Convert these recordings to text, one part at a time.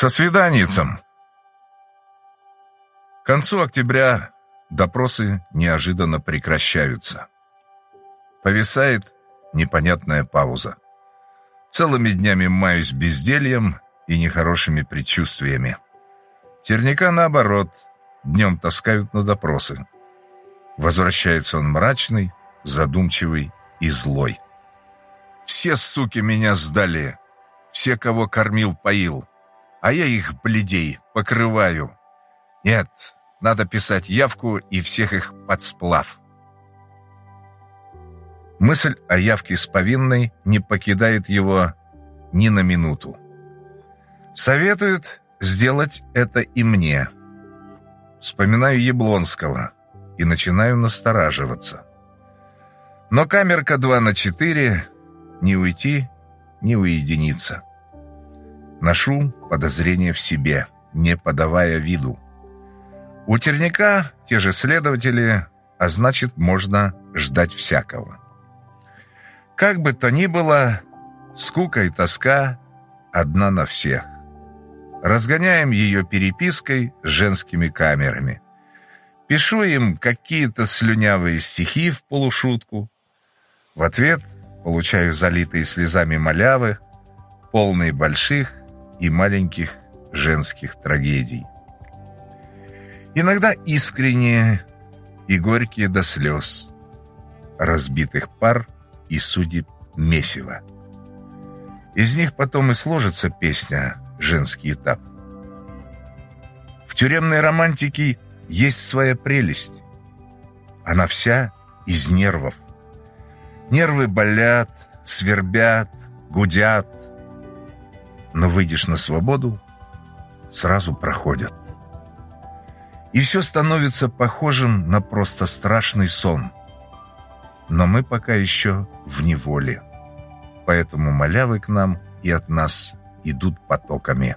Со свиданицем. К концу октября допросы неожиданно прекращаются. Повисает непонятная пауза. Целыми днями маюсь бездельем и нехорошими предчувствиями. Терняка, наоборот, днем таскают на допросы. Возвращается он мрачный, задумчивый и злой. Все суки меня сдали, все, кого кормил-поил, а я их, бледей, покрываю. Нет, надо писать явку и всех их под сплав. Мысль о явке с повинной не покидает его ни на минуту. Советует сделать это и мне. Вспоминаю Яблонского и начинаю настораживаться. Но камерка 2 на 4 не уйти, не уединиться. Ношу подозрение в себе, не подавая виду. У терняка те же следователи, а значит, можно ждать всякого. Как бы то ни было, скука и тоска одна на всех. Разгоняем ее перепиской с женскими камерами. Пишу им какие-то слюнявые стихи в полушутку. В ответ получаю залитые слезами малявы, полные больших и маленьких женских трагедий. Иногда искренние и горькие до слез, разбитых пар и судеб месива. Из них потом и сложится песня «Женский этап». В тюремной романтике есть своя прелесть. Она вся из нервов. Нервы болят, свербят, гудят. Но выйдешь на свободу, сразу проходят. И все становится похожим на просто страшный сон. Но мы пока еще в неволе. Поэтому малявы к нам и от нас идут потоками.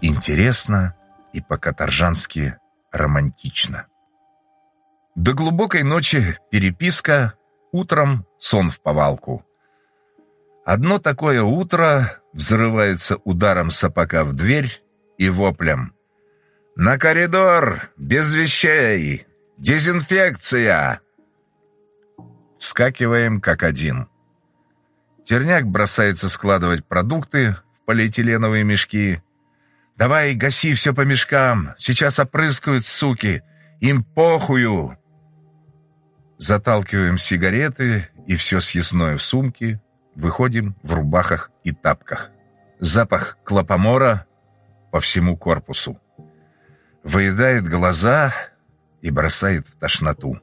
Интересно и по-каторжански романтично. До глубокой ночи переписка, утром сон в повалку. Одно такое утро взрывается ударом сапога в дверь и воплем. «На коридор! Без вещей! Дезинфекция!» Вскакиваем как один. Терняк бросается складывать продукты в полиэтиленовые мешки. «Давай, гаси все по мешкам! Сейчас опрыскают, суки! Им похую!» Заталкиваем сигареты и все съестное в сумки, выходим в рубахах и тапках. Запах клопомора по всему корпусу. Выедает глаза и бросает в тошноту.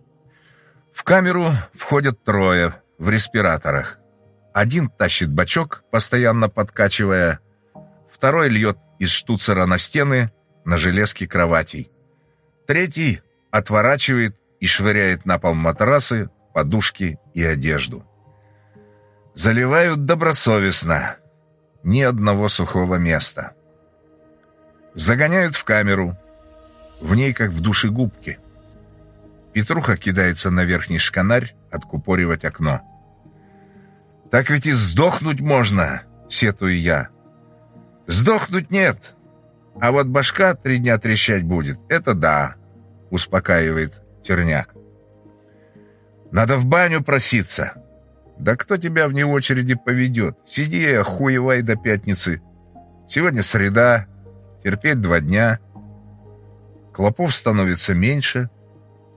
В камеру входят трое в респираторах. Один тащит бачок, постоянно подкачивая. Второй льет из штуцера на стены, на железки кроватей. Третий отворачивает и швыряет на пол матрасы, подушки и одежду. Заливают добросовестно. Ни одного сухого места. Загоняют в камеру. В ней, как в душегубке. Петруха кидается на верхний шканарь откупоривать окно. «Так ведь и сдохнуть можно!» — сетую я. «Сдохнуть нет, а вот башка три дня трещать будет. Это да!» — успокаивает Терняк. «Надо в баню проситься!» Да кто тебя вне очереди поведет? Сиди и охуевай до пятницы. Сегодня среда, терпеть два дня. Клопов становится меньше,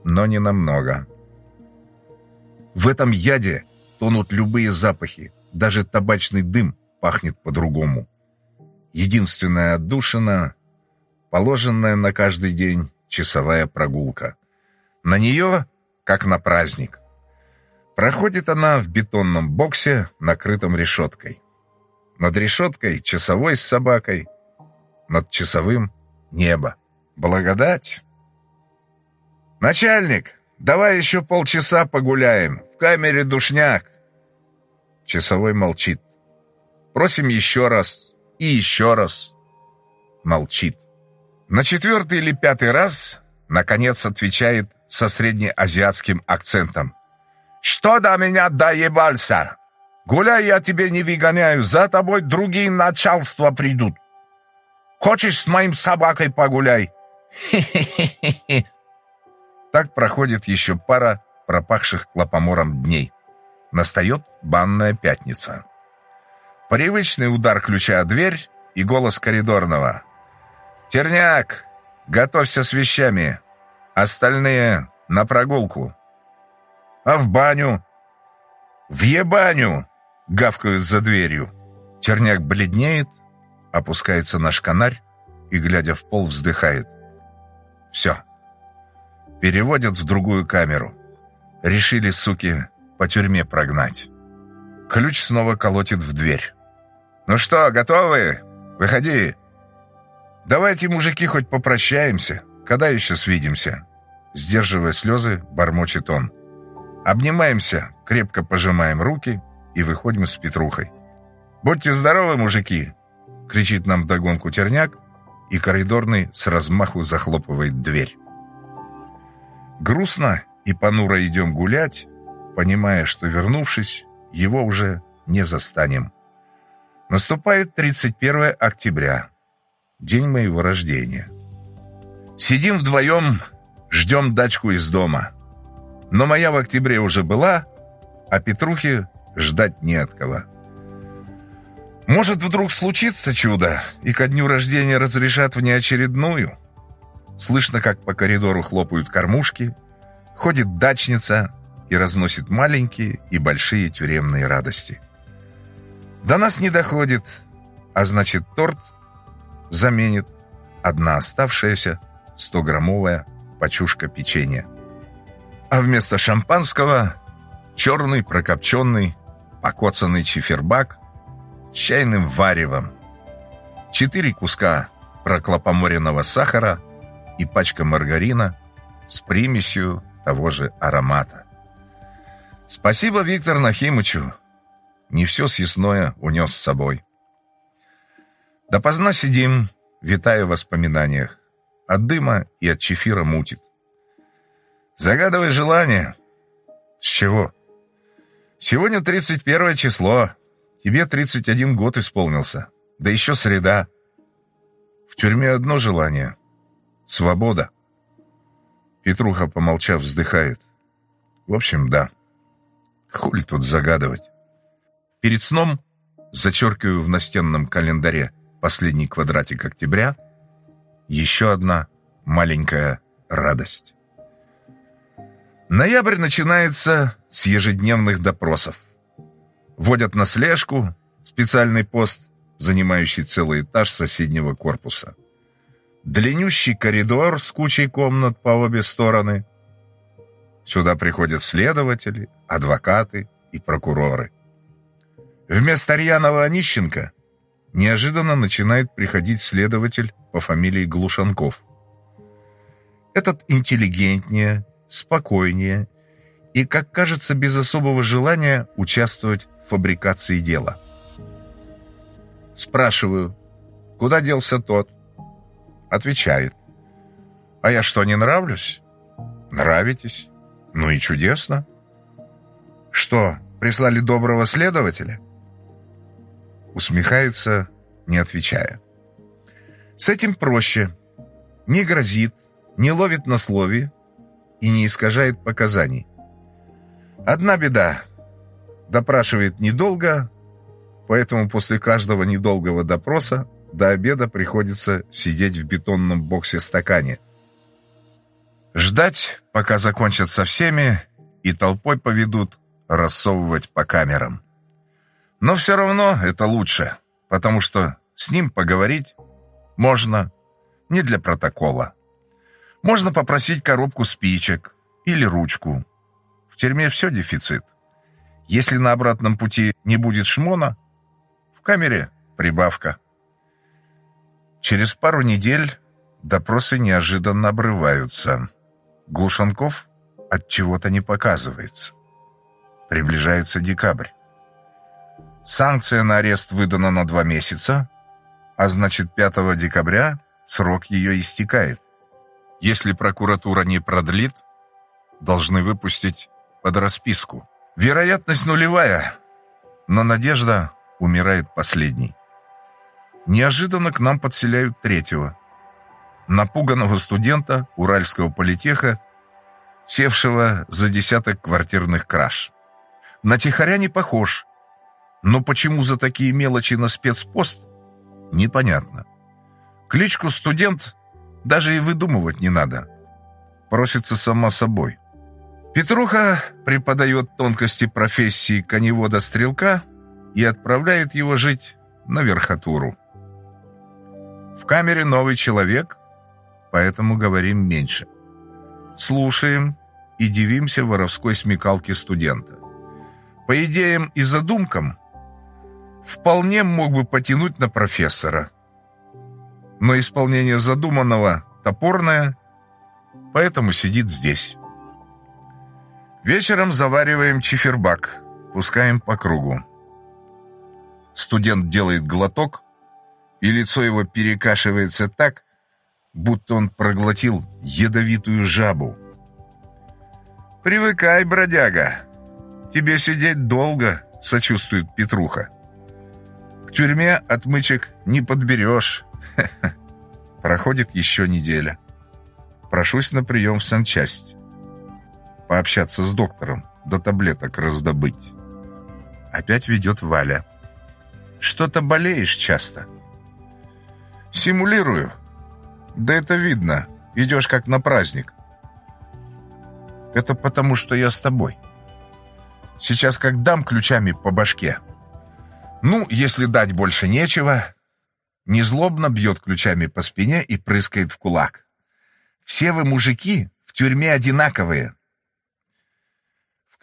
но не намного. В этом яде тонут любые запахи, даже табачный дым пахнет по-другому. Единственная отдушина — положенная на каждый день часовая прогулка. На нее, как на праздник. Проходит она в бетонном боксе, накрытом решеткой. Над решеткой часовой с собакой, над часовым небо. Благодать. «Начальник, давай еще полчаса погуляем. В камере душняк». Часовой молчит. Просим еще раз и еще раз. Молчит. На четвертый или пятый раз, наконец, отвечает со среднеазиатским акцентом. Что до меня доебался? Гуляй, я тебе не выгоняю, за тобой другие начальства придут. Хочешь с моим собакой погуляй? Хе-хе-хе-хе. Так проходит еще пара пропахших клопомором дней. Настает банная пятница. Привычный удар ключа о дверь и голос коридорного. «Терняк, готовься с вещами. Остальные на прогулку». «А в баню?» «В ебаню!» — гавкают за дверью. Терняк бледнеет, опускается на шканарь и, глядя в пол, вздыхает. «Все» переводят в другую камеру. Решили, суки, по тюрьме прогнать. Ключ снова колотит в дверь. «Ну что, готовы? Выходи!» «Давайте, мужики, хоть попрощаемся. Когда еще свидимся?» Сдерживая слезы, бормочет он. Обнимаемся, крепко пожимаем руки и выходим с Петрухой. «Будьте здоровы, мужики!» кричит нам догонку терняк, и коридорный с размаху захлопывает дверь. Грустно и понуро идем гулять, понимая, что, вернувшись, его уже не застанем. Наступает 31 октября, день моего рождения. Сидим вдвоем, ждем дачку из дома. Но моя в октябре уже была, а Петрухи ждать не от кого. Может, вдруг случится чудо, и ко дню рождения разрешат внеочередную? Слышно, как по коридору хлопают кормушки, ходит дачница и разносит маленькие и большие тюремные радости. До нас не доходит, а значит торт заменит одна оставшаяся 100-граммовая пачушка печенья. А вместо шампанского черный прокопченный покоцанный чифербак с чайным варевом, четыре куска проклопоморенного сахара – и пачка маргарина с примесью того же аромата. Спасибо Виктор Нахимычу. Не все съестное унес с собой. Допоздна сидим, витая в воспоминаниях. От дыма и от чефира мутит. Загадывай желание. С чего? Сегодня 31 число. Тебе 31 год исполнился. Да еще среда. В тюрьме одно желание — Свобода. Петруха, помолчав, вздыхает. В общем, да. Хуль тут загадывать. Перед сном зачеркиваю в настенном календаре последний квадратик октября. Еще одна маленькая радость. Ноябрь начинается с ежедневных допросов. Вводят на слежку специальный пост, занимающий целый этаж соседнего корпуса длиннющий коридор с кучей комнат по обе стороны. Сюда приходят следователи, адвокаты и прокуроры. Вместо Рьянова Онищенко неожиданно начинает приходить следователь по фамилии Глушанков. Этот интеллигентнее, спокойнее и, как кажется, без особого желания участвовать в фабрикации дела. Спрашиваю, куда делся тот? Отвечает. «А я что, не нравлюсь?» «Нравитесь. Ну и чудесно». «Что, прислали доброго следователя?» Усмехается, не отвечая. «С этим проще. Не грозит, не ловит на слове и не искажает показаний. Одна беда. Допрашивает недолго, поэтому после каждого недолгого допроса до обеда приходится сидеть в бетонном боксе-стакане. Ждать, пока закончат со всеми, и толпой поведут рассовывать по камерам. Но все равно это лучше, потому что с ним поговорить можно не для протокола. Можно попросить коробку спичек или ручку. В тюрьме все дефицит. Если на обратном пути не будет шмона, в камере прибавка. Через пару недель допросы неожиданно обрываются. Глушанков от чего-то не показывается. Приближается декабрь. Санкция на арест выдана на два месяца, а значит 5 декабря срок ее истекает. Если прокуратура не продлит, должны выпустить под расписку. Вероятность нулевая, но надежда умирает последней. неожиданно к нам подселяют третьего. Напуганного студента Уральского политеха, севшего за десяток квартирных краж. На тихоря не похож, но почему за такие мелочи на спецпост, непонятно. Кличку «студент» даже и выдумывать не надо. Просится сама собой. Петруха преподает тонкости профессии коневода-стрелка и отправляет его жить на верхотуру. В камере новый человек, поэтому говорим меньше. Слушаем и дивимся воровской смекалке студента. По идеям и задумкам вполне мог бы потянуть на профессора. Но исполнение задуманного топорное, поэтому сидит здесь. Вечером завариваем чифербак, пускаем по кругу. Студент делает глоток, и лицо его перекашивается так, будто он проглотил ядовитую жабу. «Привыкай, бродяга, тебе сидеть долго», — сочувствует Петруха. «К тюрьме отмычек не подберешь». Проходит еще неделя. Прошусь на прием в санчасть. Пообщаться с доктором, до таблеток раздобыть. Опять ведет Валя. Что-то болеешь часто. Симулирую. Да это видно. Идешь как на праздник. Это потому, что я с тобой. Сейчас как дам ключами по башке. Ну, если дать больше нечего, незлобно бьет ключами по спине и прыскает в кулак. Все вы, мужики, в тюрьме одинаковые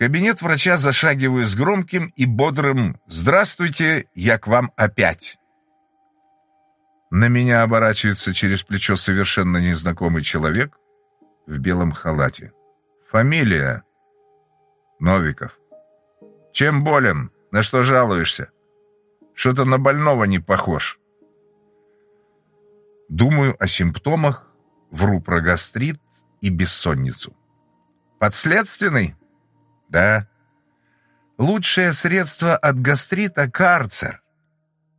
кабинет врача зашагиваю с громким и бодрым «Здравствуйте, я к вам опять». На меня оборачивается через плечо совершенно незнакомый человек в белом халате. Фамилия? Новиков. Чем болен? На что жалуешься? Что-то на больного не похож. Думаю о симптомах, вру про гастрит и бессонницу. Подследственный? Да. Лучшее средство от гастрита – карцер,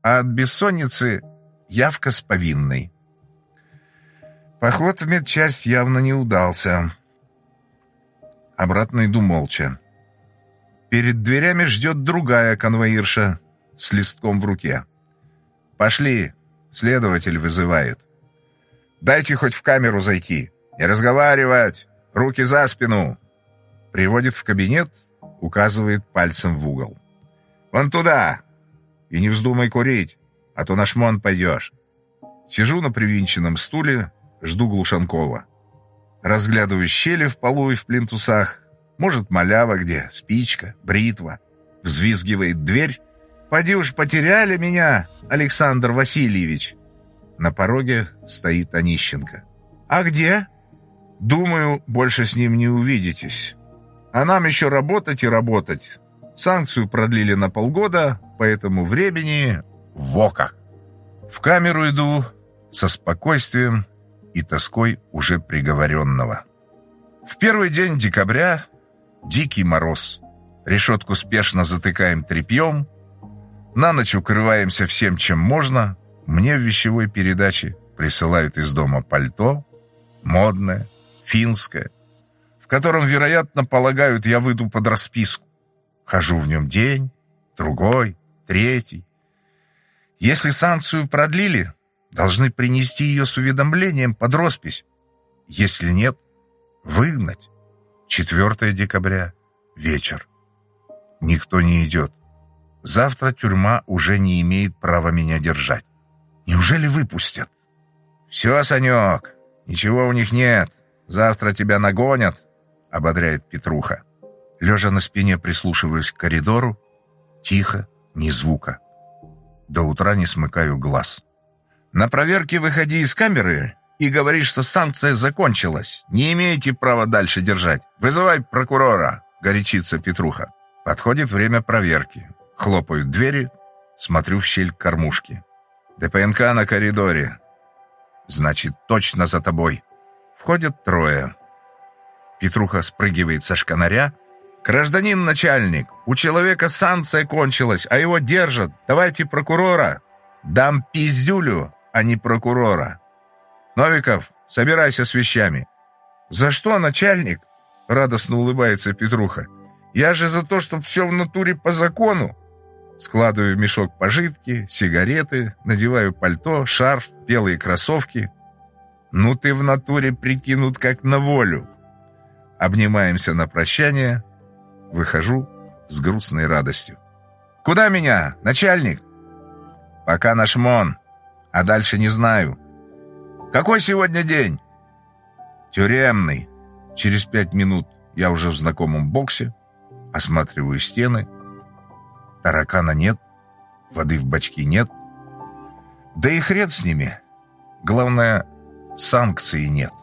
а от бессонницы – явка с повинной. Поход в медчасть явно не удался. Обратно иду молча. Перед дверями ждет другая конвоирша с листком в руке. «Пошли!» — следователь вызывает. «Дайте хоть в камеру зайти. Не разговаривать! Руки за спину!» Приводит в кабинет, указывает пальцем в угол. «Вон туда! И не вздумай курить, а то на шмон пойдешь». Сижу на привинченном стуле, жду Глушанкова. Разглядываю щели в полу и в плинтусах. Может, малява где, спичка, бритва. Взвизгивает дверь. «Поди уж потеряли меня, Александр Васильевич!» На пороге стоит Онищенко. «А где?» «Думаю, больше с ним не увидитесь. А нам еще работать и работать. Санкцию продлили на полгода, поэтому времени во как. В камеру иду со спокойствием и тоской уже приговоренного. В первый день декабря дикий мороз. Решетку спешно затыкаем тряпьем. На ночь укрываемся всем, чем можно. Мне в вещевой передаче присылают из дома пальто, модное, финское, котором, вероятно, полагают, я выйду под расписку. Хожу в нем день, другой, третий. Если санкцию продлили, должны принести ее с уведомлением под роспись. Если нет, выгнать. 4 декабря, вечер. Никто не идет. Завтра тюрьма уже не имеет права меня держать. Неужели выпустят? Все, Санек, ничего у них нет. Завтра тебя нагонят, — ободряет Петруха. Лежа на спине прислушиваюсь к коридору. Тихо, ни звука. До утра не смыкаю глаз. На проверке выходи из камеры и говори, что санкция закончилась. Не имеете права дальше держать. Вызывай прокурора, горячится Петруха. Подходит время проверки. Хлопают двери, смотрю в щель кормушки. ДПНК на коридоре. Значит, точно за тобой. Входят трое. Петруха спрыгивает со шканаря. «Гражданин начальник, у человека санкция кончилась, а его держат. Давайте прокурора!» Дам пиздюлю, а не прокурора. Новиков, собирайся с вещами. За что, начальник? Радостно улыбается Петруха. Я же за то, чтобы все в натуре по закону. Складываю в мешок пожитки, сигареты, надеваю пальто, шарф, белые кроссовки. Ну ты в натуре прикинут как на волю. Обнимаемся на прощание. Выхожу с грустной радостью. «Куда меня, начальник?» «Пока наш Мон, а дальше не знаю». «Какой сегодня день?» «Тюремный». Через пять минут я уже в знакомом боксе, осматриваю стены. Таракана нет, воды в бачке нет. Да и хрен с ними. Главное, санкций нет.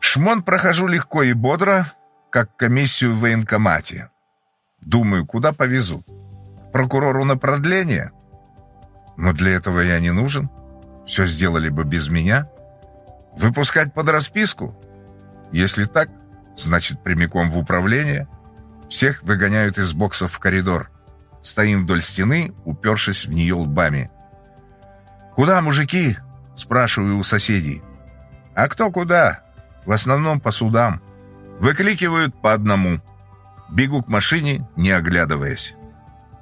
Шмон прохожу легко и бодро, как комиссию в военкомате. Думаю, куда повезут? Прокурору на продление? Но для этого я не нужен. Все сделали бы без меня. Выпускать под расписку? Если так, значит прямиком в управление. Всех выгоняют из боксов в коридор. Стоим вдоль стены, упершись в нее лбами. «Куда, мужики?» – спрашиваю у соседей. «А кто куда? В основном по судам. Выкликивают по одному. Бегу к машине, не оглядываясь.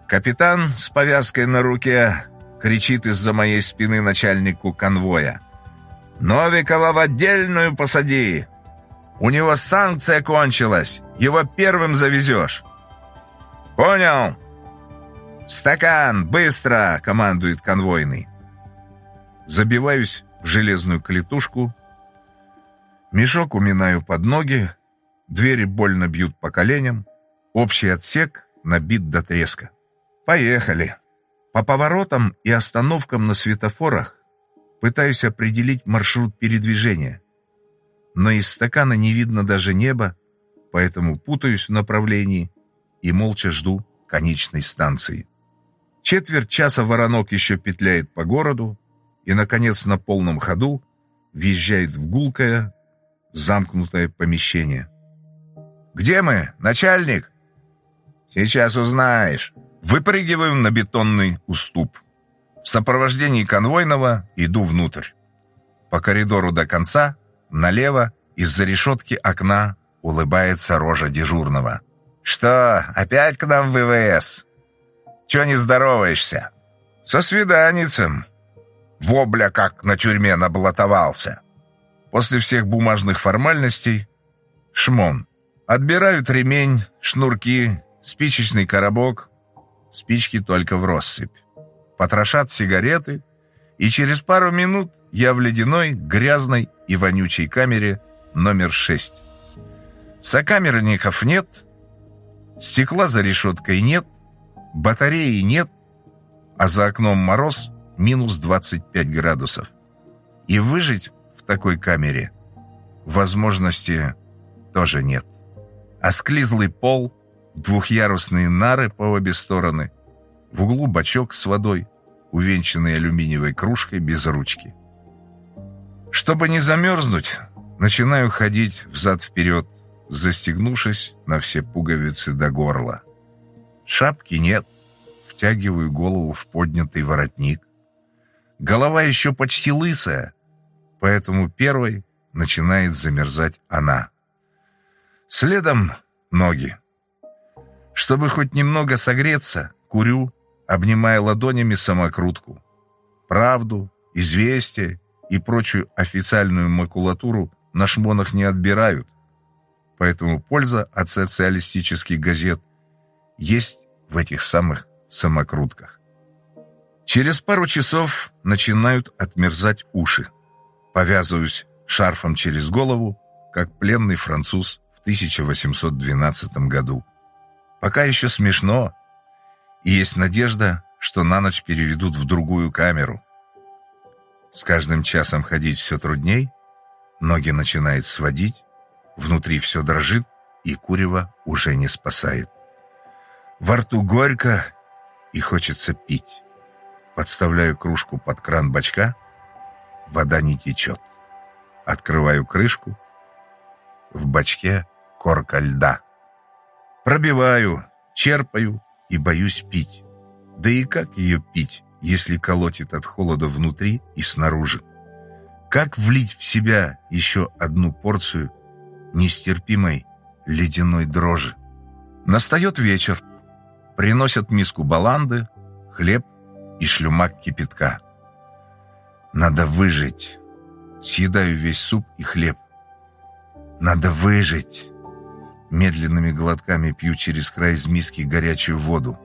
Капитан с повязкой на руке кричит из-за моей спины начальнику конвоя. «Новикова в отдельную посади! У него санкция кончилась. Его первым завезешь». «Понял!» «Стакан! Быстро!» — командует конвойный. Забиваюсь в железную клетушку. Мешок уминаю под ноги. Двери больно бьют по коленям. Общий отсек набит до треска. Поехали. По поворотам и остановкам на светофорах пытаюсь определить маршрут передвижения но из стакана не видно даже неба, поэтому путаюсь в направлении и молча жду конечной станции. Четверть часа воронок еще петляет по городу и, наконец, на полном ходу въезжает в гулкое, замкнутое помещение. «Где мы, начальник?» «Сейчас узнаешь». Выпрыгиваю на бетонный уступ. В сопровождении конвойного иду внутрь. По коридору до конца Налево, из-за решетки окна, улыбается рожа дежурного. «Что, опять к нам в ВВС? Чё не здороваешься?» «Со свиданицем». Вобля как на тюрьме наблатовался. После всех бумажных формальностей шмон. Отбирают ремень, шнурки, спичечный коробок. Спички только в россыпь. Потрошат сигареты, и через пару минут я в ледяной, грязной и вонючей камере номер 6. Сокамерников нет, стекла за решеткой нет, батареи нет, а за окном мороз минус 25 градусов. И выжить в такой камере возможности тоже нет. Осклизлый пол, двухъярусные нары по обе стороны, в углу бачок с водой, увенчанный алюминиевой кружкой без ручки. Чтобы не замерзнуть, начинаю ходить взад-вперед, застегнувшись на все пуговицы до горла. Шапки нет, втягиваю голову в поднятый воротник. Голова еще почти лысая, поэтому первой начинает замерзать она. Следом ноги. Чтобы хоть немного согреться, курю, обнимая ладонями самокрутку. Правду, известие и прочую официальную макулатуру на шмонах не отбирают, поэтому польза от социалистических газет есть в этих самых самокрутках. Через пару часов начинают отмерзать уши. Повязываюсь шарфом через голову, как пленный француз в 1812 году. Пока еще смешно, и есть надежда, что на ночь переведут в другую камеру. С каждым часом ходить все трудней, ноги начинает сводить, внутри все дрожит, и курево уже не спасает. Во рту горько, и хочется пить. Подставляю кружку под кран бачка, вода не течет. Открываю крышку, в бачке корка льда. Пробиваю, черпаю и боюсь пить. Да и как ее пить, если колотит от холода внутри и снаружи? Как влить в себя еще одну порцию нестерпимой ледяной дрожи? Настает вечер. Приносят миску баланды, хлеб и шлюмак кипятка. Надо выжить. Съедаю весь суп и хлеб. Надо выжить. Медленными глотками пью через край из миски горячую воду.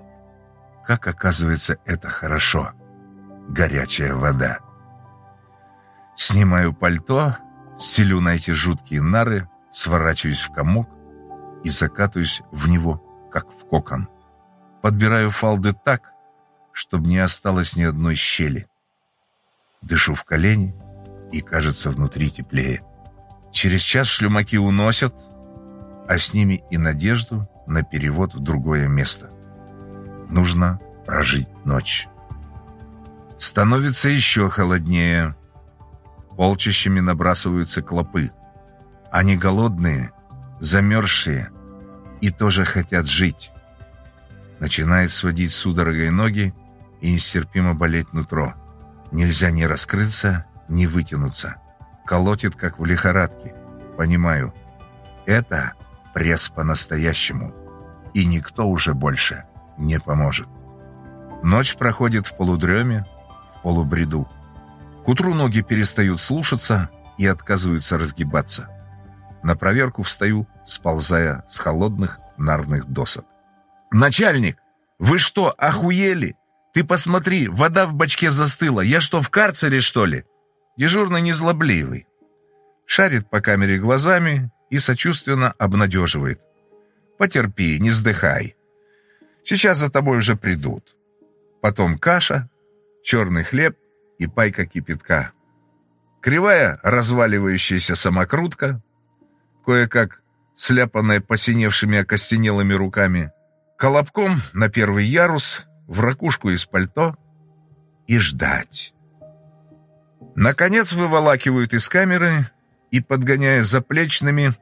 Как оказывается, это хорошо. Горячая вода. Снимаю пальто, стелю на эти жуткие нары, сворачиваюсь в комок и закатываюсь в него, как в кокон. Подбираю фалды так, чтобы не осталось ни одной щели. Дышу в колени, и, кажется, внутри теплее. Через час шлюмаки уносят, а с ними и надежду на перевод в другое место. Нужно прожить ночь. Становится еще холоднее. Полчищами набрасываются клопы. Они голодные, замерзшие и тоже хотят жить. Начинает сводить судорогой ноги и нестерпимо болеть нутро. Нельзя ни раскрыться, ни вытянуться. Колотит, как в лихорадке. Понимаю, это пресс по-настоящему. И никто уже больше не поможет. Ночь проходит в полудреме, в полубреду. К утру ноги перестают слушаться и отказываются разгибаться. На проверку встаю, сползая с холодных нарных досок. «Начальник, вы что, охуели? Ты посмотри, вода в бачке застыла. Я что, в карцере, что ли?» Дежурный незлобливый. Шарит по камере глазами и сочувственно обнадеживает. «Потерпи, не вздыхай. Сейчас за тобой уже придут. Потом каша, черный хлеб и пайка кипятка. Кривая разваливающаяся самокрутка, кое-как сляпанная посиневшими окостенелыми руками, колобком на первый ярус, в ракушку из пальто и ждать. Наконец выволакивают из камеры и, подгоняя заплечными,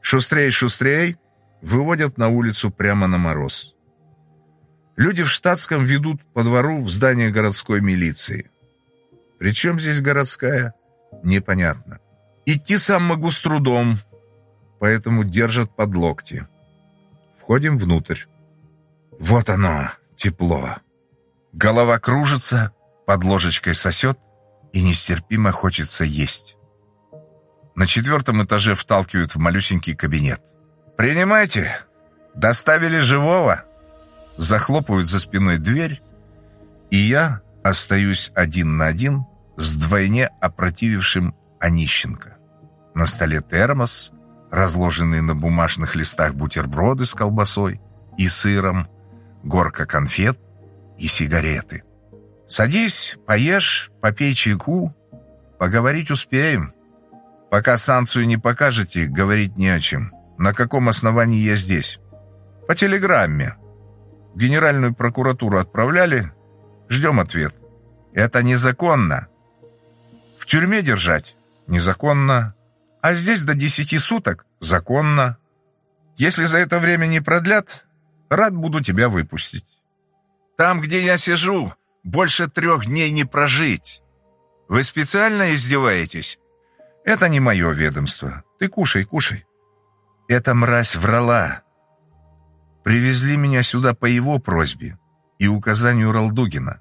шустрей-шустрей, выводят на улицу прямо на мороз. Люди в штатском ведут по двору в здание городской милиции. Причем здесь городская? Непонятно. Идти сам могу с трудом, поэтому держат под локти. Входим внутрь. Вот оно, тепло. Голова кружится, под ложечкой сосет — и нестерпимо хочется есть. На четвертом этаже вталкивают в малюсенький кабинет. «Принимайте! Доставили живого!» Захлопывают за спиной дверь, и я остаюсь один на один с двойне опротивившим Онищенко. На столе термос, разложенные на бумажных листах бутерброды с колбасой и сыром, горка конфет и сигареты. Садись, поешь, попей чайку. Поговорить успеем. Пока санкцию не покажете, говорить не о чем. На каком основании я здесь? По телеграмме. В Генеральную прокуратуру отправляли. Ждем ответ. Это незаконно. В тюрьме держать? Незаконно. А здесь до десяти суток? Законно. Если за это время не продлят, рад буду тебя выпустить. Там, где я сижу, больше трех дней не прожить. Вы специально издеваетесь? Это не мое ведомство. Ты кушай, кушай. Эта мразь врала. Привезли меня сюда по его просьбе и указанию Ралдугина.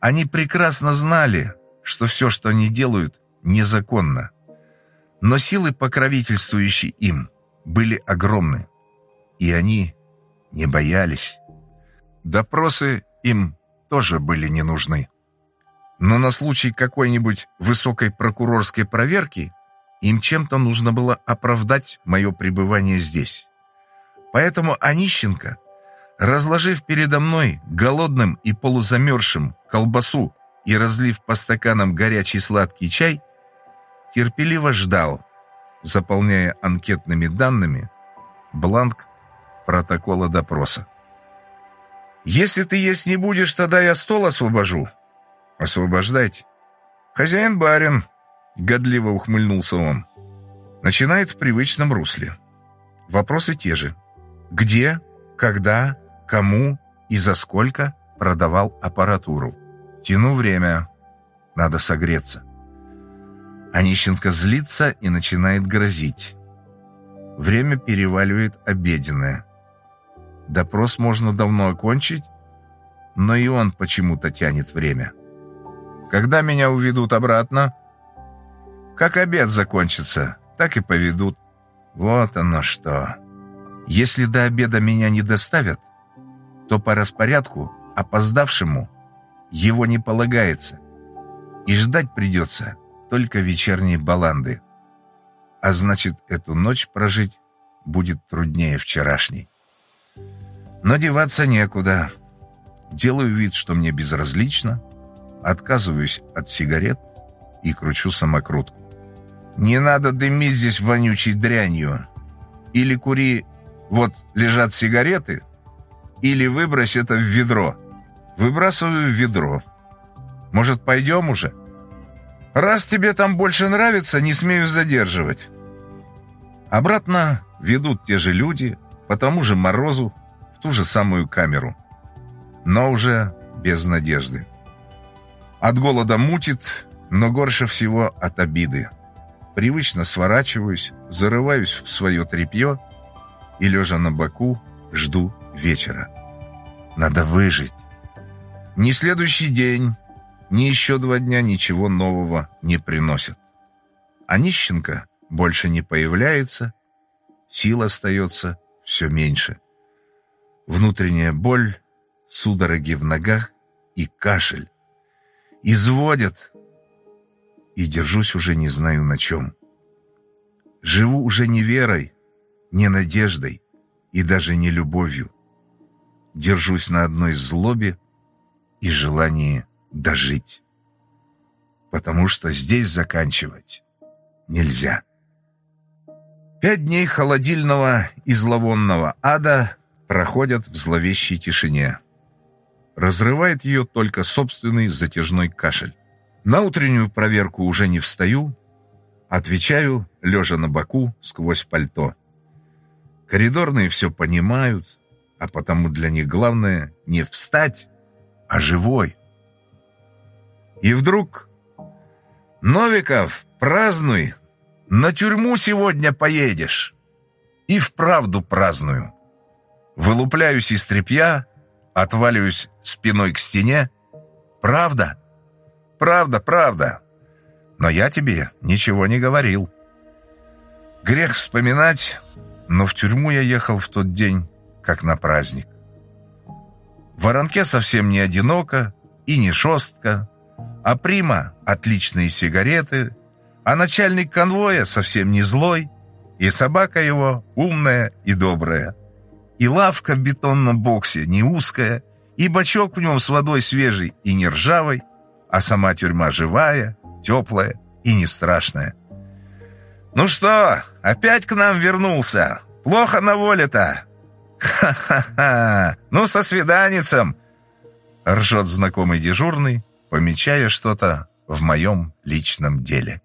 Они прекрасно знали, что все, что они делают, незаконно. Но силы, покровительствующие им, были огромны. И они не боялись. Допросы им тоже были не нужны. Но на случай какой-нибудь высокой прокурорской проверки им чем-то нужно было оправдать мое пребывание здесь. Поэтому Онищенко, разложив передо мной голодным и полузамерзшим колбасу и разлив по стаканам горячий сладкий чай, терпеливо ждал, заполняя анкетными данными бланк протокола допроса. Если ты есть не будешь, тогда я стол освобожу. Освобождайте. Хозяин барин, годливо ухмыльнулся он. Начинает в привычном русле. Вопросы те же. Где, когда, кому и за сколько продавал аппаратуру? Тяну время. Надо согреться. Онищенко злится и начинает грозить. Время переваливает обеденное. Допрос можно давно окончить, но и он почему-то тянет время. Когда меня уведут обратно? Как обед закончится, так и поведут. Вот оно что. Если до обеда меня не доставят, то по распорядку опоздавшему его не полагается, и ждать придется только вечерние баланды. А значит, эту ночь прожить будет труднее вчерашней. Но деваться некуда. Делаю вид, что мне безразлично, отказываюсь от сигарет и кручу самокрутку. Не надо дымить здесь вонючей дрянью. Или кури, вот лежат сигареты, или выбрось это в ведро. Выбрасываю в ведро. Может, пойдем уже? Раз тебе там больше нравится, не смею задерживать. Обратно ведут те же люди, по тому же морозу, в ту же самую камеру. Но уже без надежды. От голода мутит, но горше всего от обиды. Привычно сворачиваюсь, зарываюсь в свое тряпье и, лежа на боку, жду вечера. Надо выжить. Ни следующий день, ни еще два дня ничего нового не приносят. А нищенка больше не появляется, сил остается все меньше. Внутренняя боль, судороги в ногах и кашель. Изводят. И держусь уже не знаю на чем. Живу уже не верой, не надеждой и даже не любовью. Держусь на одной злобе и желании дожить. Потому что здесь заканчивать нельзя. Пять дней холодильного и зловонного ада проходят в зловещей тишине. Разрывает ее только собственный затяжной кашель. На утреннюю проверку уже не встаю, отвечаю, лежа на боку сквозь пальто. Коридорные все понимают, а потому для них главное не встать, а живой. И вдруг «Новиков, празднуй! На тюрьму сегодня поедешь!» И вправду праздную. Вылупляюсь из тряпья, отваливаюсь спиной к стене. Правда? Правда, правда. Но я тебе ничего не говорил. Грех вспоминать, но в тюрьму я ехал в тот день, как на праздник. В воронке совсем не одиноко и не шостка, а прима — отличные сигареты, а начальник конвоя совсем не злой, и собака его умная и добрая. И лавка в бетонном боксе не узкая, и бачок в нем с водой свежий и не ржавой, а сама тюрьма живая, теплая и не страшная. «Ну что, опять к нам вернулся? Плохо на воле-то?» «Ха-ха-ха! Ну, со свиданицем!» Ржет знакомый дежурный, помечая что-то в моем личном деле.